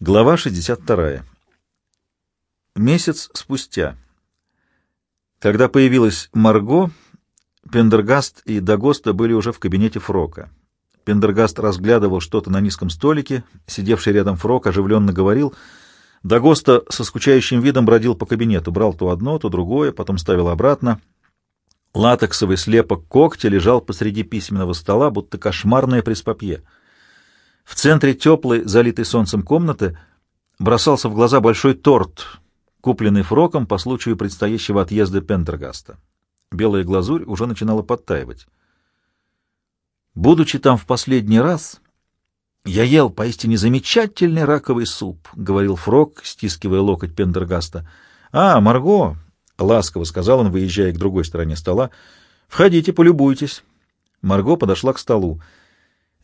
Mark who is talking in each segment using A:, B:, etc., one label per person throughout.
A: Глава 62. Месяц спустя. Когда появилась Марго, Пендергаст и Дагоста были уже в кабинете Фрока. Пендергаст разглядывал что-то на низком столике, сидевший рядом Фрок оживленно говорил. Дагоста со скучающим видом бродил по кабинету, брал то одно, то другое, потом ставил обратно. Латексовый слепок когтя лежал посреди письменного стола, будто кошмарное преспапье — в центре теплой, залитой солнцем комнаты бросался в глаза большой торт, купленный Фроком по случаю предстоящего отъезда Пендергаста. Белая глазурь уже начинала подтаивать. «Будучи там в последний раз, я ел поистине замечательный раковый суп», — говорил Фрок, стискивая локоть Пендергаста. «А, Марго!» — ласково сказал он, выезжая к другой стороне стола. «Входите, полюбуйтесь». Марго подошла к столу.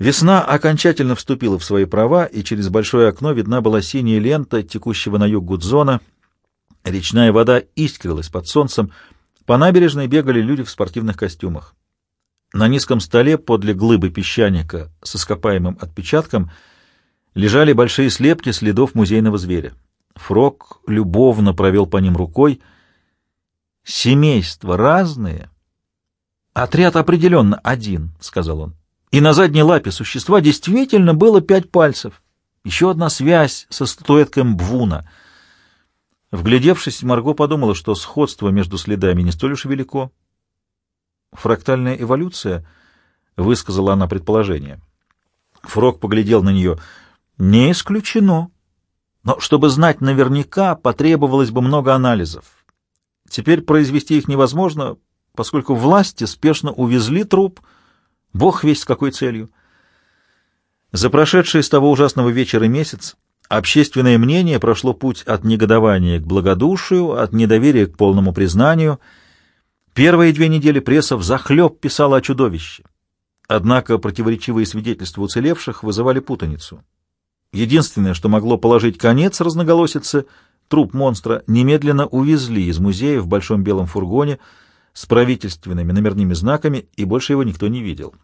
A: Весна окончательно вступила в свои права, и через большое окно видна была синяя лента текущего на юг Гудзона. Речная вода искрилась под солнцем. По набережной бегали люди в спортивных костюмах. На низком столе подле глыбы песчаника с ископаемым отпечатком лежали большие слепки следов музейного зверя. Фрог любовно провел по ним рукой. «Семейства разные. Отряд определенно один», — сказал он и на задней лапе существа действительно было пять пальцев. Еще одна связь со статуэткой Мбвуна. Вглядевшись, Марго подумала, что сходство между следами не столь уж велико. «Фрактальная эволюция?» — высказала она предположение. Фрог поглядел на нее. «Не исключено. Но чтобы знать наверняка, потребовалось бы много анализов. Теперь произвести их невозможно, поскольку власти спешно увезли труп — Бог весь с какой целью. За прошедший с того ужасного вечера месяц общественное мнение прошло путь от негодования к благодушию, от недоверия к полному признанию. Первые две недели пресса взахлеб писала о чудовище. Однако противоречивые свидетельства уцелевших вызывали путаницу. Единственное, что могло положить конец разноголосице, труп монстра немедленно увезли из музея в большом белом фургоне — с правительственными номерными знаками, и больше его никто не видел.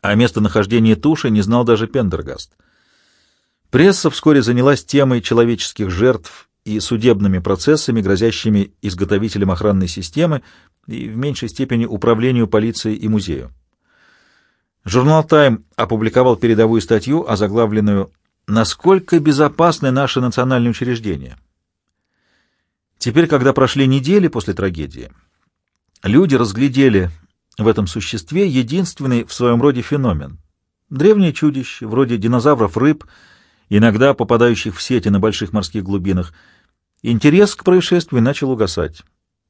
A: О местонахождении туши не знал даже Пендергаст. Пресса вскоре занялась темой человеческих жертв и судебными процессами, грозящими изготовителям охранной системы и в меньшей степени управлению полицией и музею. Журнал «Тайм» опубликовал передовую статью, озаглавленную «Насколько безопасны наши национальные учреждения?». Теперь, когда прошли недели после трагедии, люди разглядели в этом существе единственный в своем роде феномен. Древнее чудище, вроде динозавров-рыб, иногда попадающих в сети на больших морских глубинах. Интерес к происшествию начал угасать.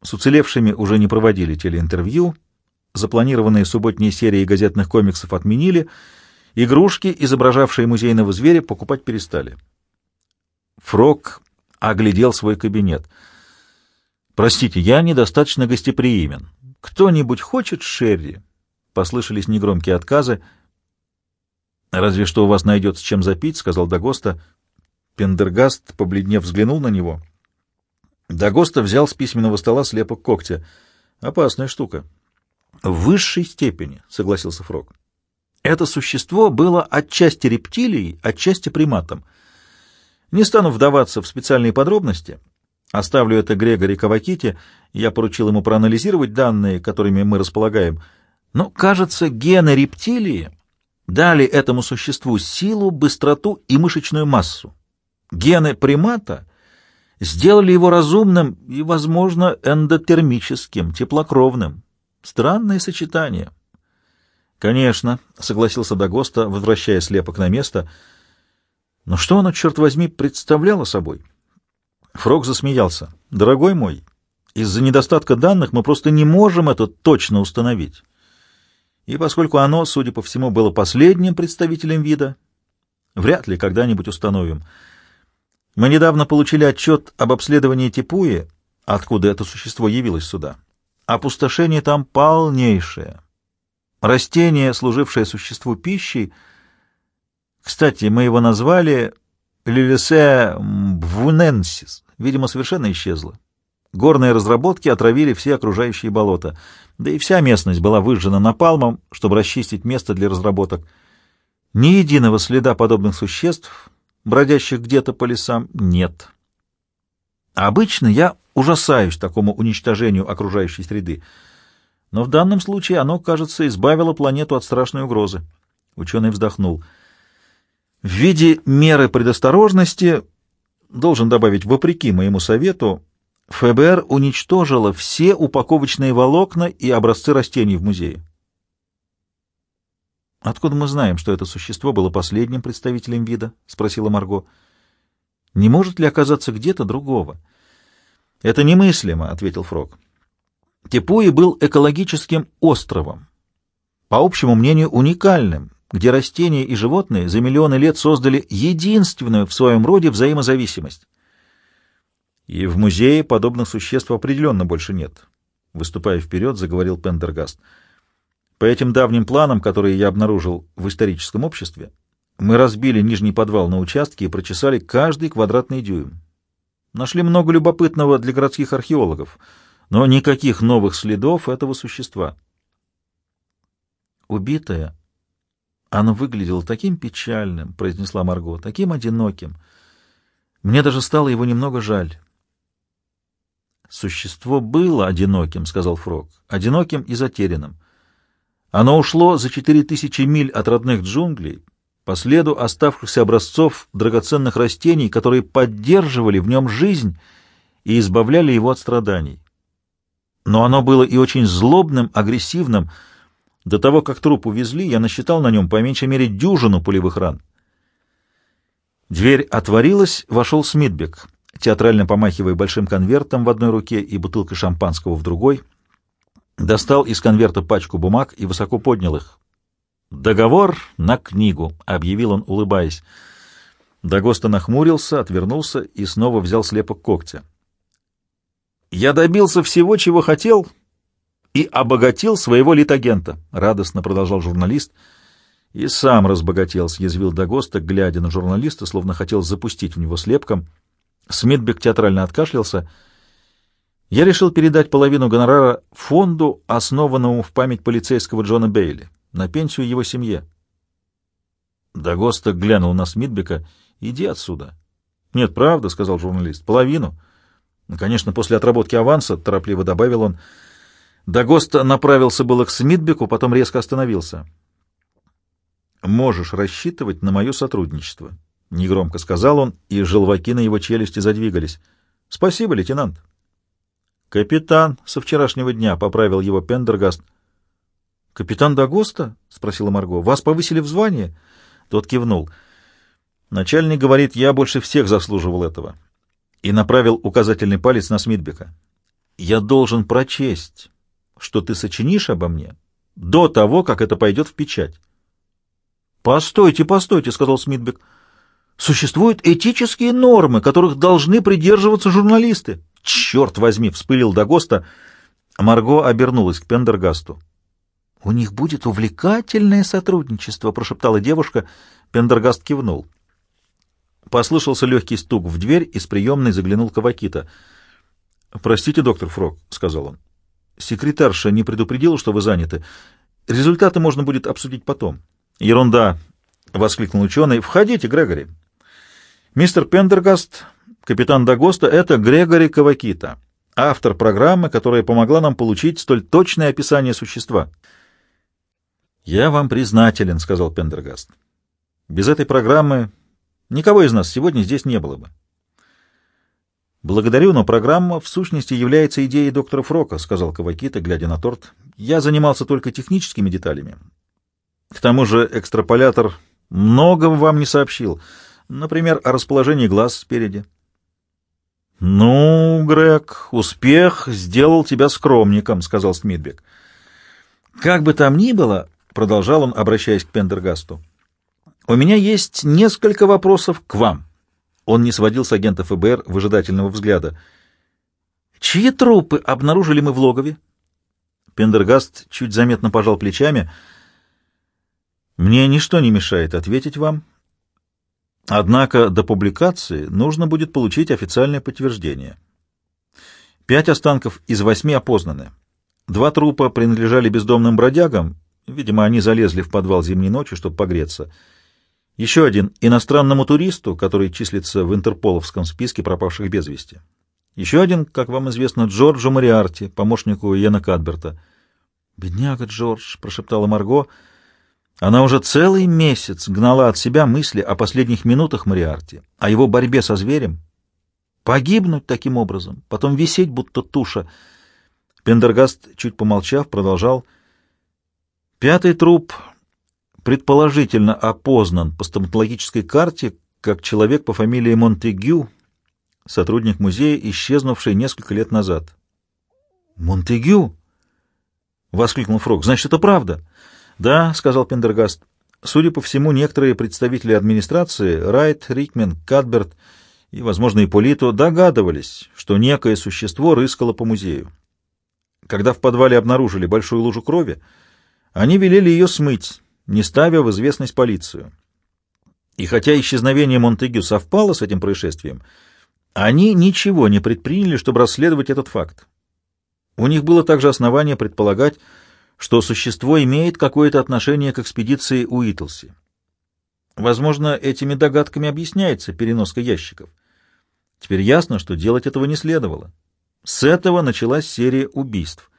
A: С уцелевшими уже не проводили телеинтервью, запланированные субботние серии газетных комиксов отменили, игрушки, изображавшие музейного зверя, покупать перестали. Фрог оглядел свой кабинет — «Простите, я недостаточно гостеприимен. Кто-нибудь хочет Шерри?» Послышались негромкие отказы. «Разве что у вас найдется чем запить», — сказал Дагоста. Пендергаст, побледнев, взглянул на него. Дагоста взял с письменного стола слепок когтя. «Опасная штука». «В высшей степени», — согласился Фрог. «Это существо было отчасти рептилией, отчасти приматом. Не стану вдаваться в специальные подробности». Оставлю это Грегори Кавакити, я поручил ему проанализировать данные, которыми мы располагаем. Но, кажется, гены рептилии дали этому существу силу, быстроту и мышечную массу. Гены примата сделали его разумным и, возможно, эндотермическим, теплокровным. Странное сочетание. Конечно, согласился Дагоста, возвращая слепок на место. Но что оно, черт возьми, представляло собой? — Фрог засмеялся. «Дорогой мой, из-за недостатка данных мы просто не можем это точно установить. И поскольку оно, судя по всему, было последним представителем вида, вряд ли когда-нибудь установим. Мы недавно получили отчет об обследовании Типуи, откуда это существо явилось сюда. Опустошение там полнейшее. Растение, служившее существу пищей, кстати, мы его назвали Лилисе бвуненсис, видимо, совершенно исчезла. Горные разработки отравили все окружающие болота, да и вся местность была выжжена напалмом, чтобы расчистить место для разработок. Ни единого следа подобных существ, бродящих где-то по лесам, нет. Обычно я ужасаюсь такому уничтожению окружающей среды, но в данном случае оно, кажется, избавило планету от страшной угрозы. Ученый вздохнул. В виде меры предосторожности, должен добавить, вопреки моему совету, ФБР уничтожило все упаковочные волокна и образцы растений в музее. «Откуда мы знаем, что это существо было последним представителем вида?» — спросила Марго. «Не может ли оказаться где-то другого?» «Это немыслимо», — ответил Фрог. Тепуи был экологическим островом, по общему мнению уникальным, где растения и животные за миллионы лет создали единственную в своем роде взаимозависимость. И в музее подобных существ определенно больше нет. Выступая вперед, заговорил Пендергаст. По этим давним планам, которые я обнаружил в историческом обществе, мы разбили нижний подвал на участки и прочесали каждый квадратный дюйм. Нашли много любопытного для городских археологов, но никаких новых следов этого существа. Убитая, оно выглядело таким печальным, произнесла Марго, таким одиноким. Мне даже стало его немного жаль. Существо было одиноким, сказал Фрог, одиноким и затерянным. Оно ушло за четыре тысячи миль от родных джунглей, по следу оставшихся образцов драгоценных растений, которые поддерживали в нем жизнь и избавляли его от страданий. Но оно было и очень злобным, агрессивным. До того, как труп увезли, я насчитал на нем по меньшей мере дюжину пулевых ран. Дверь отворилась, вошел Смитбек, театрально помахивая большим конвертом в одной руке и бутылкой шампанского в другой — достал из конверта пачку бумаг и высоко поднял их. «Договор на книгу», — объявил он, улыбаясь. Дагоста нахмурился, отвернулся и снова взял слепок когтя. «Я добился всего, чего хотел, и обогатил своего литагента», — радостно продолжал журналист. «И сам разбогател», — съязвил Дагоста, глядя на журналиста, словно хотел запустить в него слепком. Смитбек театрально откашлялся — я решил передать половину гонорара фонду, основанному в память полицейского Джона Бейли, на пенсию его семье. Дагоста глянул на Смитбека. «Иди отсюда». «Нет, правда», — сказал журналист, — «половину». Конечно, после отработки аванса, — торопливо добавил он. Дагоста направился было к Смитбеку, потом резко остановился. «Можешь рассчитывать на мое сотрудничество», — негромко сказал он, и желваки на его челюсти задвигались. «Спасибо, лейтенант». «Капитан со вчерашнего дня», — поправил его Пендергаст. «Капитан Дагоста?» — спросила Марго. «Вас повысили в звание?» Тот кивнул. Начальник говорит, я больше всех заслуживал этого. И направил указательный палец на Смитбека. «Я должен прочесть, что ты сочинишь обо мне до того, как это пойдет в печать». «Постойте, постойте», — сказал Смитбек. «Существуют этические нормы, которых должны придерживаться журналисты». «Черт возьми!» — вспылил Дагоста. Марго обернулась к Пендергасту. «У них будет увлекательное сотрудничество», — прошептала девушка. Пендергаст кивнул. Послышался легкий стук в дверь, из приемной заглянул Кавакита. «Простите, доктор Фрог», — сказал он. «Секретарша не предупредила, что вы заняты. Результаты можно будет обсудить потом». «Ерунда!» — воскликнул ученый. «Входите, Грегори». Мистер Пендергаст Капитан Дагоста — это Грегори Кавакита, автор программы, которая помогла нам получить столь точное описание существа. «Я вам признателен», — сказал Пендергаст. «Без этой программы никого из нас сегодня здесь не было бы». «Благодарю, но программа в сущности является идеей доктора Фрока», — сказал Кавакита, глядя на торт. «Я занимался только техническими деталями. К тому же экстраполятор многого вам не сообщил, например, о расположении глаз спереди». «Ну, Грег, успех сделал тебя скромником», — сказал Смитбек. «Как бы там ни было», — продолжал он, обращаясь к Пендергасту, — «у меня есть несколько вопросов к вам». Он не сводил с агента ФБР выжидательного взгляда. «Чьи трупы обнаружили мы в логове?» Пендергаст чуть заметно пожал плечами. «Мне ничто не мешает ответить вам», Однако до публикации нужно будет получить официальное подтверждение. Пять останков из восьми опознаны. Два трупа принадлежали бездомным бродягам, видимо, они залезли в подвал зимней ночью, чтобы погреться. Еще один иностранному туристу, который числится в интерполовском списке пропавших без вести. Еще один, как вам известно, Джорджу Мариарти, помощнику Йена Кадберта. «Бедняга Джордж», — прошептала Марго. Она уже целый месяц гнала от себя мысли о последних минутах Мариарти, о его борьбе со зверем. Погибнуть таким образом, потом висеть, будто туша. Пендергаст, чуть помолчав, продолжал. Пятый труп предположительно опознан по стоматологической карте как человек по фамилии Монтегю, сотрудник музея, исчезнувший несколько лет назад. «Монтегю?» — воскликнул Фрог. «Значит, это правда?» «Да», — сказал Пендергаст. «Судя по всему, некоторые представители администрации, Райт, Рикмен, Кадберт и, возможно, и Полито, догадывались, что некое существо рыскало по музею. Когда в подвале обнаружили большую лужу крови, они велели ее смыть, не ставя в известность полицию. И хотя исчезновение Монтегю совпало с этим происшествием, они ничего не предприняли, чтобы расследовать этот факт. У них было также основание предполагать, что существо имеет какое-то отношение к экспедиции Уитлси. Возможно, этими догадками объясняется переноска ящиков. Теперь ясно, что делать этого не следовало. С этого началась серия убийств.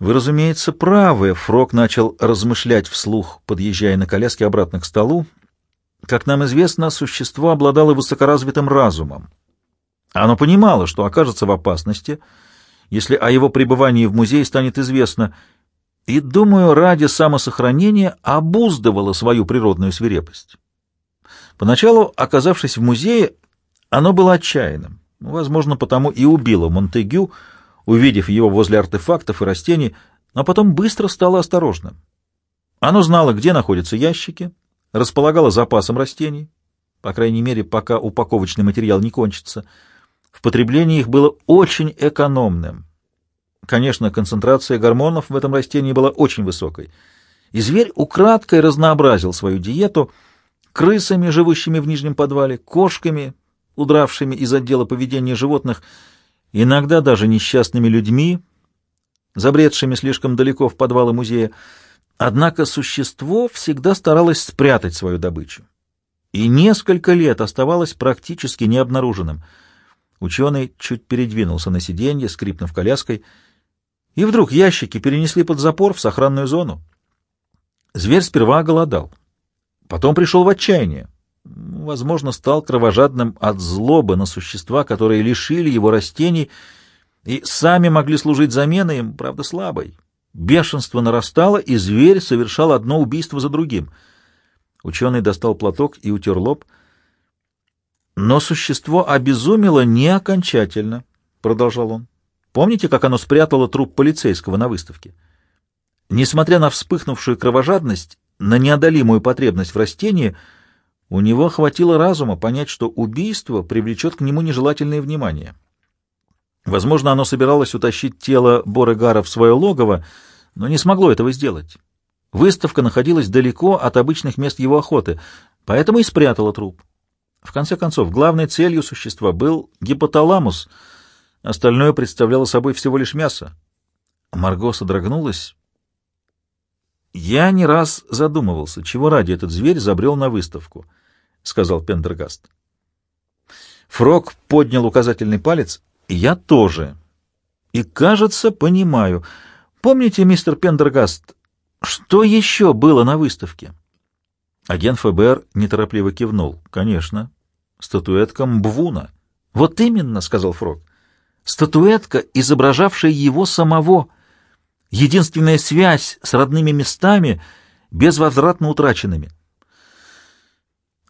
A: Вы, разумеется, правы, Фрог начал размышлять вслух, подъезжая на коляске обратно к столу. Как нам известно, существо обладало высокоразвитым разумом. Оно понимало, что окажется в опасности, если о его пребывании в музее станет известно, и, думаю, ради самосохранения обуздывало свою природную свирепость. Поначалу, оказавшись в музее, оно было отчаянным, возможно, потому и убило Монтегю, увидев его возле артефактов и растений, но потом быстро стало осторожным. Оно знало, где находятся ящики, располагало запасом растений, по крайней мере, пока упаковочный материал не кончится. В потреблении их было очень экономным. Конечно, концентрация гормонов в этом растении была очень высокой. И зверь украдкой разнообразил свою диету крысами, живущими в нижнем подвале, кошками, удравшими из отдела поведения животных, иногда даже несчастными людьми, забредшими слишком далеко в подвалы музея. Однако существо всегда старалось спрятать свою добычу. И несколько лет оставалось практически необнаруженным. Ученый чуть передвинулся на сиденье, скрипнув коляской, и вдруг ящики перенесли под запор в сохранную зону. Зверь сперва голодал, потом пришел в отчаяние возможно, стал кровожадным от злобы на существа, которые лишили его растений и сами могли служить заменой им, правда, слабой. Бешенство нарастало, и зверь совершал одно убийство за другим. Ученый достал платок и утер лоб. Но существо обезумело не окончательно, — продолжал он. Помните, как оно спрятало труп полицейского на выставке? Несмотря на вспыхнувшую кровожадность, на неодолимую потребность в растении — у него хватило разума понять, что убийство привлечет к нему нежелательное внимание. Возможно, оно собиралось утащить тело Борегара в свое логово, но не смогло этого сделать. Выставка находилась далеко от обычных мест его охоты, поэтому и спрятало труп. В конце концов, главной целью существа был гипоталамус, остальное представляло собой всего лишь мясо. Марго содрогнулась. Я не раз задумывался, чего ради этот зверь забрел на выставку —— сказал Пендергаст. Фрог поднял указательный палец. «Я тоже. И, кажется, понимаю. Помните, мистер Пендергаст, что еще было на выставке?» Агент ФБР неторопливо кивнул. «Конечно. Статуэтка Мбвуна». «Вот именно», — сказал Фрог. «Статуэтка, изображавшая его самого. Единственная связь с родными местами, безвозвратно утраченными».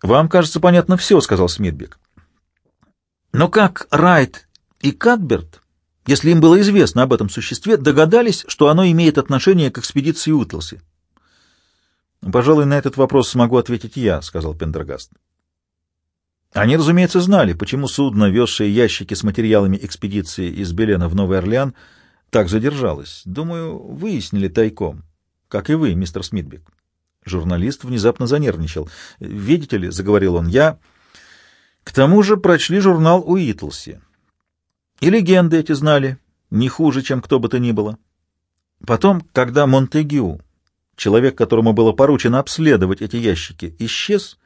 A: «Вам, кажется, понятно все», — сказал Смитбек. «Но как Райт и Кадберт, если им было известно об этом существе, догадались, что оно имеет отношение к экспедиции Утлси?» «Пожалуй, на этот вопрос смогу ответить я», — сказал Пендергаст. Они, разумеется, знали, почему судно, везшее ящики с материалами экспедиции из Белена в Новый Орлеан, так задержалось. Думаю, выяснили тайком, как и вы, мистер Смитбек. Журналист внезапно занервничал. «Видите ли», — заговорил он, — «я...» К тому же прочли журнал Уитлси. И легенды эти знали, не хуже, чем кто бы то ни было. Потом, когда Монтегю, человек, которому было поручено обследовать эти ящики, исчез,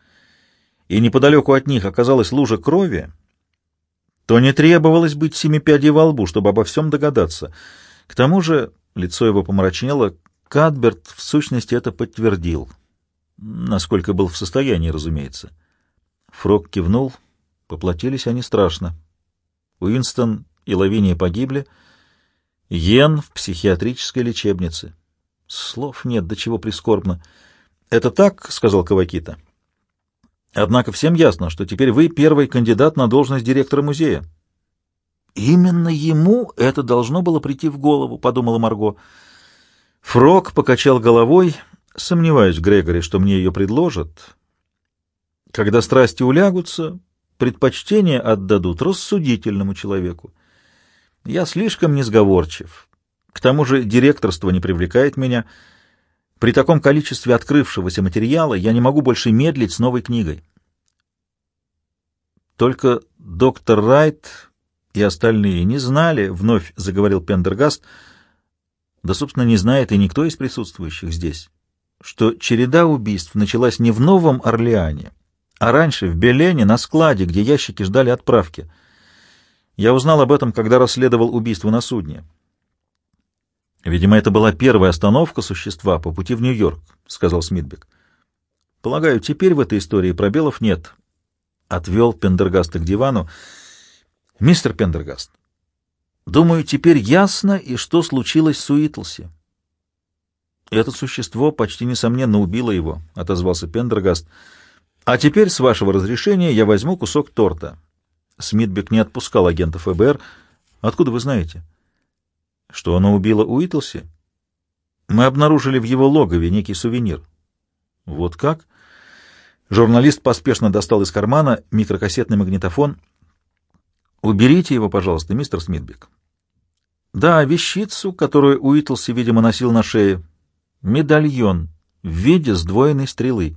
A: и неподалеку от них оказалась лужа крови, то не требовалось быть семи пядей во лбу, чтобы обо всем догадаться. К тому же лицо его помрачнело, Кадберт в сущности это подтвердил, насколько был в состоянии, разумеется. Фрог кивнул, поплатились они страшно. Уинстон и Лавиния погибли, Йен в психиатрической лечебнице. Слов нет, до чего прискорбно. — Это так, — сказал Кавакита. — Однако всем ясно, что теперь вы первый кандидат на должность директора музея. — Именно ему это должно было прийти в голову, — подумала Марго. Фрог покачал головой, сомневаюсь, Грегори, что мне ее предложат. Когда страсти улягутся, предпочтение отдадут рассудительному человеку. Я слишком несговорчив. К тому же директорство не привлекает меня. При таком количестве открывшегося материала я не могу больше медлить с новой книгой. Только доктор Райт и остальные не знали, — вновь заговорил Пендергаст, — да, собственно, не знает и никто из присутствующих здесь, что череда убийств началась не в Новом Орлеане, а раньше в Белене на складе, где ящики ждали отправки. Я узнал об этом, когда расследовал убийство на судне. Видимо, это была первая остановка существа по пути в Нью-Йорк, — сказал Смитбек. Полагаю, теперь в этой истории пробелов нет. Отвел Пендергаста к дивану. Мистер Пендергаст, думаю, теперь ясно, и что случилось с Уитлси. Это существо почти несомненно убило его, — отозвался Пендергаст. А теперь, с вашего разрешения, я возьму кусок торта. Смитбек не отпускал агента ФБР. Откуда вы знаете? — что она убила Уитлси? Мы обнаружили в его логове некий сувенир. Вот как? Журналист поспешно достал из кармана микрокассетный магнитофон. Уберите его, пожалуйста, мистер Смитбек. Да, вещицу, которую Уитлси, видимо, носил на шее. Медальон в виде сдвоенной стрелы.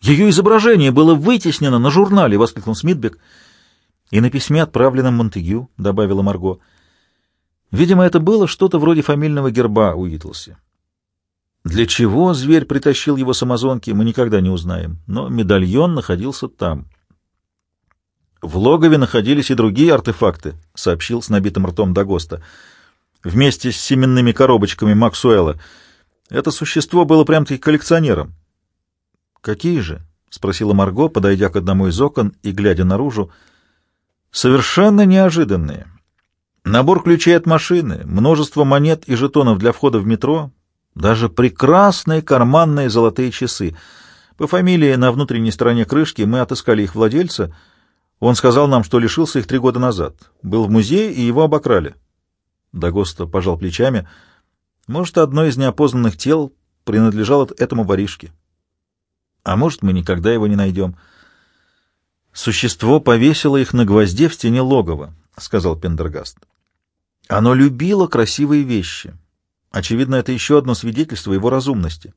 A: Ее изображение было вытеснено на журнале, — воскликнул Смитбек. И на письме, отправленном Монтегю, — добавила Марго, — Видимо, это было что-то вроде фамильного герба у Итлси. Для чего зверь притащил его с Амазонки, мы никогда не узнаем, но медальон находился там. В логове находились и другие артефакты, сообщил с набитым ртом Дагоста. Вместе с семенными коробочками Максуэла. Это существо было прям-таки коллекционером. Какие же? спросила Марго, подойдя к одному из окон и глядя наружу. Совершенно неожиданные. Набор ключей от машины, множество монет и жетонов для входа в метро, даже прекрасные карманные золотые часы. По фамилии на внутренней стороне крышки мы отыскали их владельца. Он сказал нам, что лишился их три года назад. Был в музее, и его обокрали. Дагоста пожал плечами. Может, одно из неопознанных тел принадлежало этому воришке. А может, мы никогда его не найдем. Существо повесило их на гвозде в стене логова, — сказал Пендергаст. Оно любило красивые вещи. Очевидно, это еще одно свидетельство его разумности.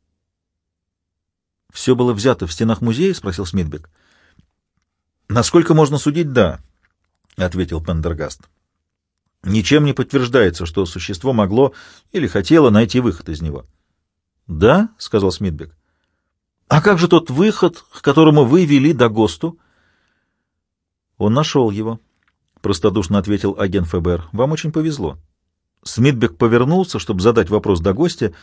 A: «Все было взято в стенах музея?» — спросил Смитбек. «Насколько можно судить, да», — ответил Пендергаст. «Ничем не подтверждается, что существо могло или хотело найти выход из него». «Да?» — сказал Смитбек. «А как же тот выход, к которому вы вели до ГОСТу?» «Он нашел его», — простодушно ответил агент ФБР. — Вам очень повезло. Смитбек повернулся, чтобы задать вопрос до гостя.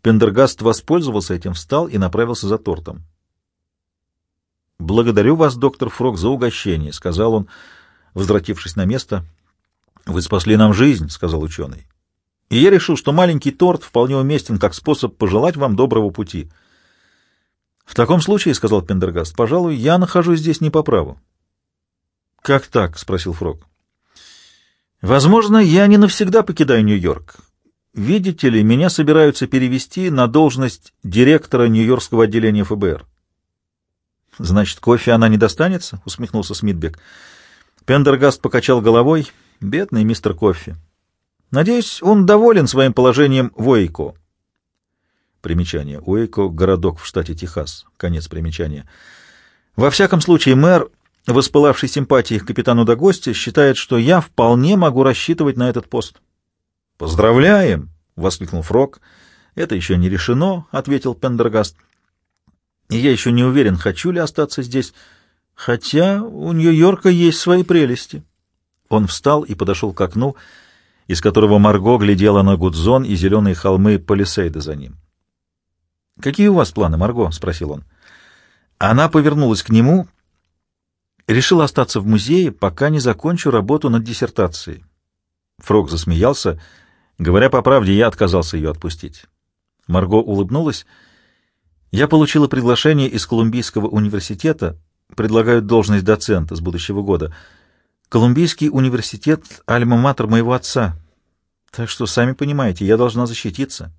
A: Пендергаст воспользовался этим, встал и направился за тортом. — Благодарю вас, доктор Фрог, за угощение, — сказал он, возвратившись на место. — Вы спасли нам жизнь, — сказал ученый. — И я решил, что маленький торт вполне уместен как способ пожелать вам доброго пути. — В таком случае, — сказал Пендергаст, — пожалуй, я нахожусь здесь не по праву. «Как так?» — спросил Фрог. «Возможно, я не навсегда покидаю Нью-Йорк. Видите ли, меня собираются перевести на должность директора Нью-Йоркского отделения ФБР». «Значит, кофе она не достанется?» — усмехнулся Смитбек. Пендергаст покачал головой. «Бедный мистер Кофе. Надеюсь, он доволен своим положением в Уэйко». Примечание. Уэйко — городок в штате Техас. Конец примечания. Во всяком случае, мэр воспылавший симпатией к капитану до гостя, считает, что я вполне могу рассчитывать на этот пост. «Поздравляем!» — воскликнул Фрог, «Это еще не решено», — ответил Пендергаст. «И я еще не уверен, хочу ли остаться здесь, хотя у Нью-Йорка есть свои прелести». Он встал и подошел к окну, из которого Марго глядела на Гудзон и зеленые холмы Палисейда за ним. «Какие у вас планы, Марго?» — спросил он. Она повернулась к нему, решила остаться в музее, пока не закончу работу над диссертацией. Фрог засмеялся. Говоря по правде, я отказался ее отпустить. Марго улыбнулась. «Я получила приглашение из Колумбийского университета. Предлагают должность доцента с будущего года. Колумбийский университет — альма-матер моего отца. Так что, сами понимаете, я должна защититься».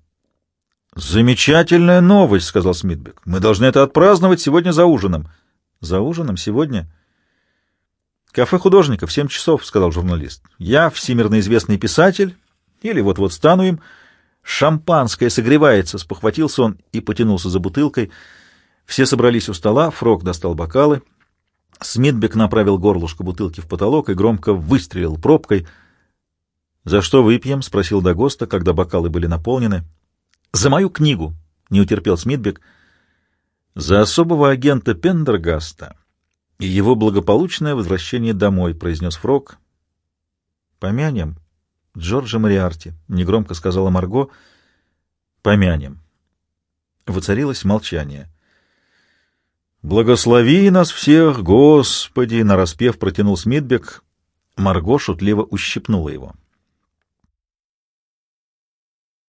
A: «Замечательная новость», — сказал Смитбек. «Мы должны это отпраздновать сегодня за ужином». «За ужином? Сегодня?» «Кафе художников, семь часов», — сказал журналист. «Я всемирно известный писатель, или вот-вот стану им. Шампанское согревается», — спохватился он и потянулся за бутылкой. Все собрались у стола, Фрог достал бокалы. Смитбек направил горлышко бутылки в потолок и громко выстрелил пробкой. «За что выпьем?» — спросил Дагоста, когда бокалы были наполнены. «За мою книгу», — не утерпел Смитбек. «За особого агента Пендергаста» и его благополучное возвращение домой, — произнес Фрог. — Помянем Джорджа Мариарти, — негромко сказала Марго. — Помянем. Воцарилось молчание. — Благослови нас всех, Господи! — нараспев протянул Смитбек. Марго шутливо ущипнула его. —